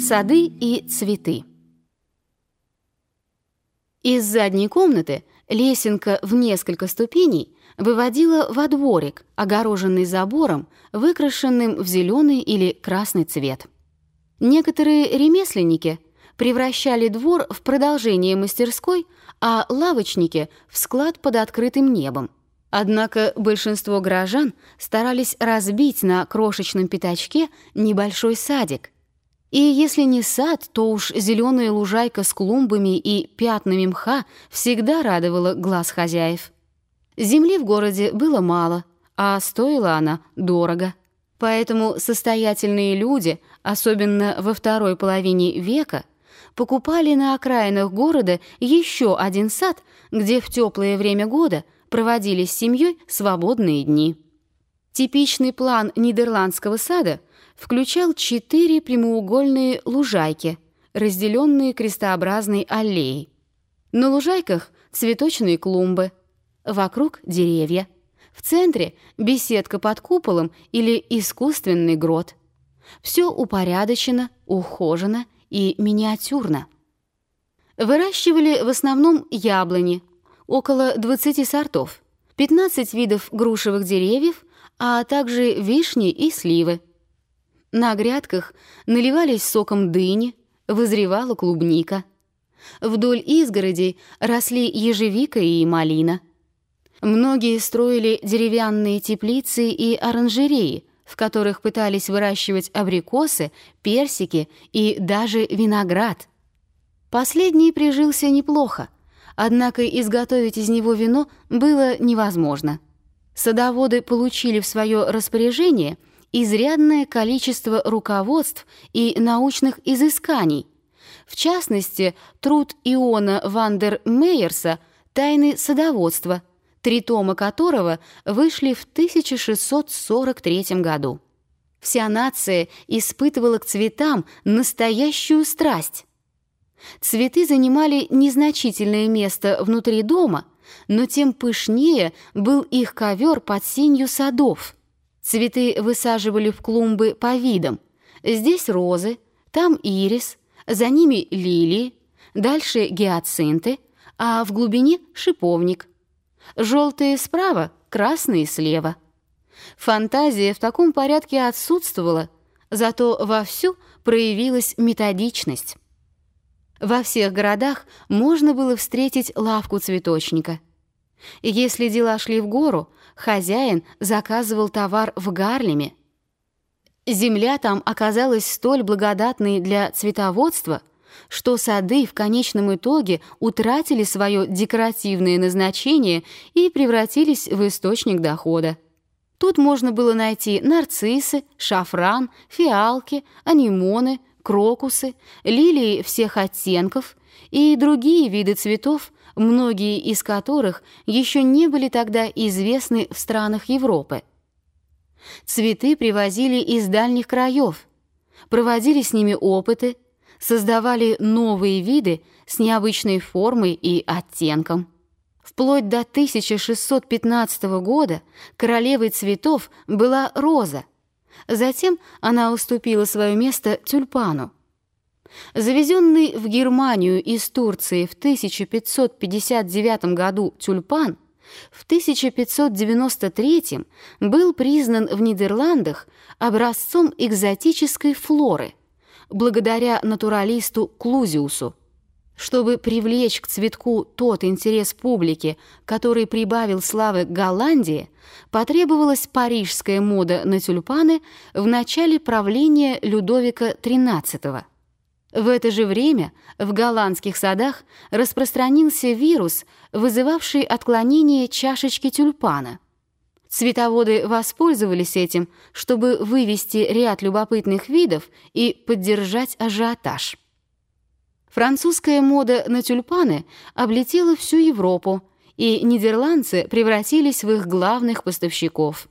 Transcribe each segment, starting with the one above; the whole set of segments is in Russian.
Сады и цветы Из задней комнаты лесенка в несколько ступеней выводила во дворик, огороженный забором, выкрашенным в зеленый или красный цвет. Некоторые ремесленники превращали двор в продолжение мастерской, а лавочники — в склад под открытым небом. Однако большинство горожан старались разбить на крошечном пятачке небольшой садик. И если не сад, то уж зеленая лужайка с клумбами и пятнами мха всегда радовала глаз хозяев. Земли в городе было мало, а стоила она дорого. Поэтому состоятельные люди, особенно во второй половине века, покупали на окраинах города еще один сад, где в теплое время года – проводили с семьей свободные дни. Типичный план нидерландского сада включал четыре прямоугольные лужайки, разделенные крестообразной аллеей. На лужайках цветочные клумбы, вокруг деревья. В центре беседка под куполом или искусственный грот. Все упорядочено, ухожено и миниатюрно. Выращивали в основном яблони, около 20 сортов, 15 видов грушевых деревьев, а также вишни и сливы. На грядках наливались соком дыни, вызревала клубника. Вдоль изгородей росли ежевика и малина. Многие строили деревянные теплицы и оранжереи, в которых пытались выращивать абрикосы, персики и даже виноград. Последний прижился неплохо — однако изготовить из него вино было невозможно. Садоводы получили в свое распоряжение изрядное количество руководств и научных изысканий, в частности, труд Иона Вандер Мейерса «Тайны садоводства», три тома которого вышли в 1643 году. Вся нация испытывала к цветам настоящую страсть. Цветы занимали незначительное место внутри дома, но тем пышнее был их ковер под сенью садов. Цветы высаживали в клумбы по видам. Здесь розы, там ирис, за ними лилии, дальше гиацинты, а в глубине шиповник. Желтые справа, красные слева. Фантазия в таком порядке отсутствовала, зато вовсю проявилась методичность. Во всех городах можно было встретить лавку цветочника. Если дела шли в гору, хозяин заказывал товар в Гарлеме. Земля там оказалась столь благодатной для цветоводства, что сады в конечном итоге утратили свое декоративное назначение и превратились в источник дохода. Тут можно было найти нарциссы, шафран, фиалки, анимоны, крокусы, лилии всех оттенков и другие виды цветов, многие из которых еще не были тогда известны в странах Европы. Цветы привозили из дальних краев, проводили с ними опыты, создавали новые виды с необычной формой и оттенком. Вплоть до 1615 года королевой цветов была роза – Затем она уступила свое место тюльпану. Завезенный в Германию из Турции в 1559 году тюльпан в 1593 был признан в Нидерландах образцом экзотической флоры благодаря натуралисту Клузиусу. Чтобы привлечь к цветку тот интерес публики, который прибавил славы Голландии, потребовалась парижская мода на тюльпаны в начале правления Людовика XIII. В это же время в голландских садах распространился вирус, вызывавший отклонение чашечки тюльпана. Цветоводы воспользовались этим, чтобы вывести ряд любопытных видов и поддержать ажиотаж. Французская мода на тюльпаны облетела всю Европу, и нидерландцы превратились в их главных поставщиков.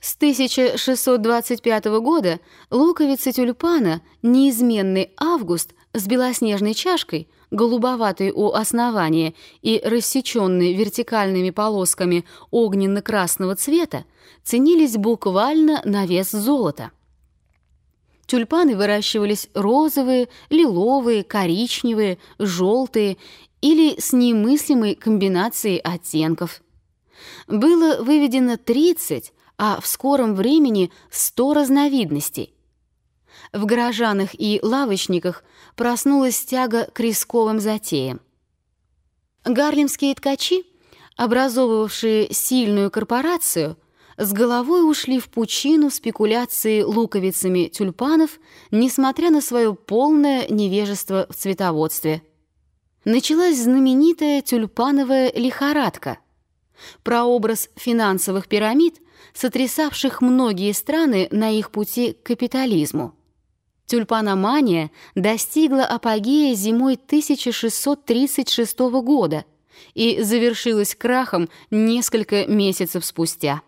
С 1625 года луковица тюльпана, неизменный август с белоснежной чашкой, голубоватый у основания и рассеченный вертикальными полосками огненно-красного цвета, ценились буквально на вес золота. Тюльпаны выращивались розовые, лиловые, коричневые, желтые или с немыслимой комбинацией оттенков. Было выведено 30, а в скором времени 100 разновидностей. В горожанах и лавочниках проснулась тяга к рисковым затеям. Гарлемские ткачи, образовывавшие сильную корпорацию, с головой ушли в пучину спекуляции луковицами тюльпанов, несмотря на свое полное невежество в цветоводстве. Началась знаменитая тюльпановая лихорадка, прообраз финансовых пирамид, сотрясавших многие страны на их пути к капитализму. Тюльпаномания достигла апогея зимой 1636 года и завершилась крахом несколько месяцев спустя.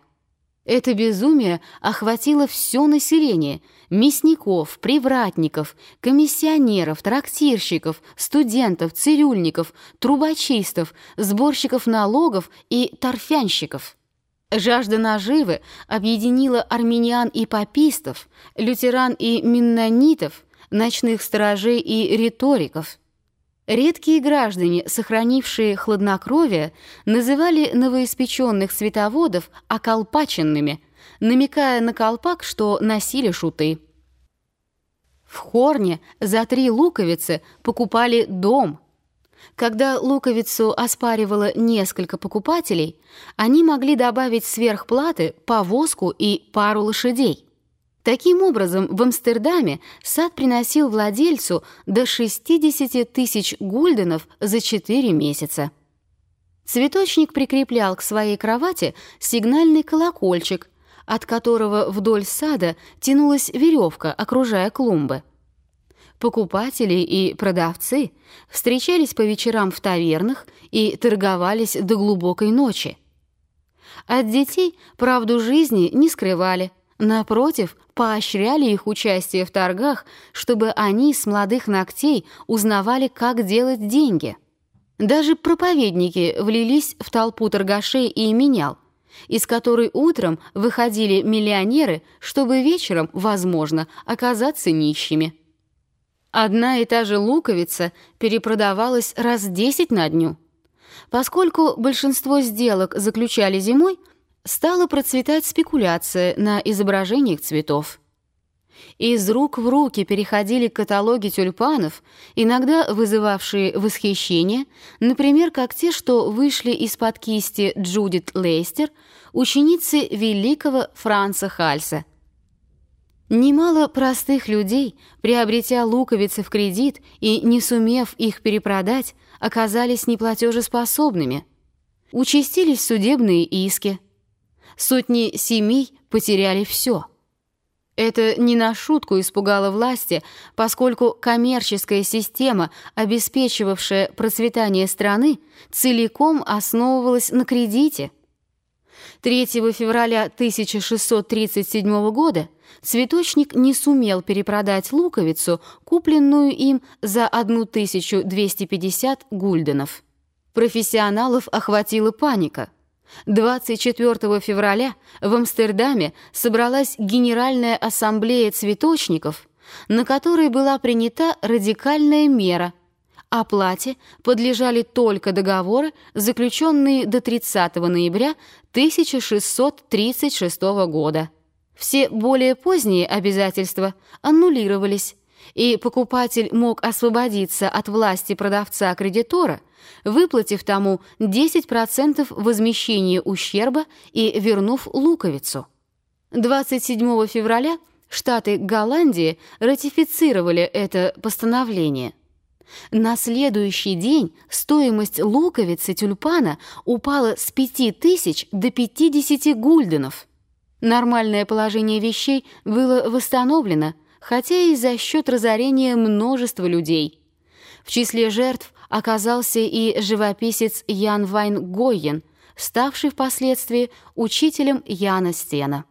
Это безумие охватило все население – мясников, привратников, комиссионеров, трактирщиков, студентов, цирюльников, трубочистов, сборщиков налогов и торфянщиков. Жажда наживы объединила армян и папистов, лютеран и миннонитов, ночных сторожей и риториков – Редкие граждане, сохранившие хладнокровие, называли новоиспеченных световодов околпаченными, намекая на колпак, что носили шуты. В Хорне за три луковицы покупали дом. Когда луковицу оспаривало несколько покупателей, они могли добавить сверхплаты повозку и пару лошадей. Таким образом, в Амстердаме сад приносил владельцу до 60 тысяч гульденов за 4 месяца. Цветочник прикреплял к своей кровати сигнальный колокольчик, от которого вдоль сада тянулась веревка, окружая клумбы. Покупатели и продавцы встречались по вечерам в тавернах и торговались до глубокой ночи. От детей правду жизни не скрывали, Напротив, поощряли их участие в торгах, чтобы они с молодых ногтей узнавали, как делать деньги. Даже проповедники влились в толпу торгашей и менял, из которой утром выходили миллионеры, чтобы вечером, возможно, оказаться нищими. Одна и та же луковица перепродавалась раз десять на дню. Поскольку большинство сделок заключали зимой, стала процветать спекуляция на изображениях цветов. Из рук в руки переходили каталоги тюльпанов, иногда вызывавшие восхищение, например, как те, что вышли из-под кисти Джудит Лейстер, ученицы великого Франца Хальса. Немало простых людей, приобретя луковицы в кредит и не сумев их перепродать, оказались неплатежеспособными. Участились судебные иски – Сотни семей потеряли все. Это не на шутку испугало власти, поскольку коммерческая система, обеспечивавшая процветание страны, целиком основывалась на кредите. 3 февраля 1637 года цветочник не сумел перепродать луковицу, купленную им за 1250 гульденов. Профессионалов охватила паника – 24 февраля в Амстердаме собралась Генеральная ассамблея цветочников, на которой была принята радикальная мера. Оплате подлежали только договоры, заключенные до 30 ноября 1636 года. Все более поздние обязательства аннулировались, и покупатель мог освободиться от власти продавца-кредитора, выплатив тому 10% возмещения ущерба и вернув луковицу. 27 февраля Штаты Голландии ратифицировали это постановление. На следующий день стоимость луковицы тюльпана упала с 5 тысяч до 50 гульденов. Нормальное положение вещей было восстановлено – хотя и за счет разорения множества людей. В числе жертв оказался и живописец Ян Вайн Гойен, ставший впоследствии учителем Яна Стена.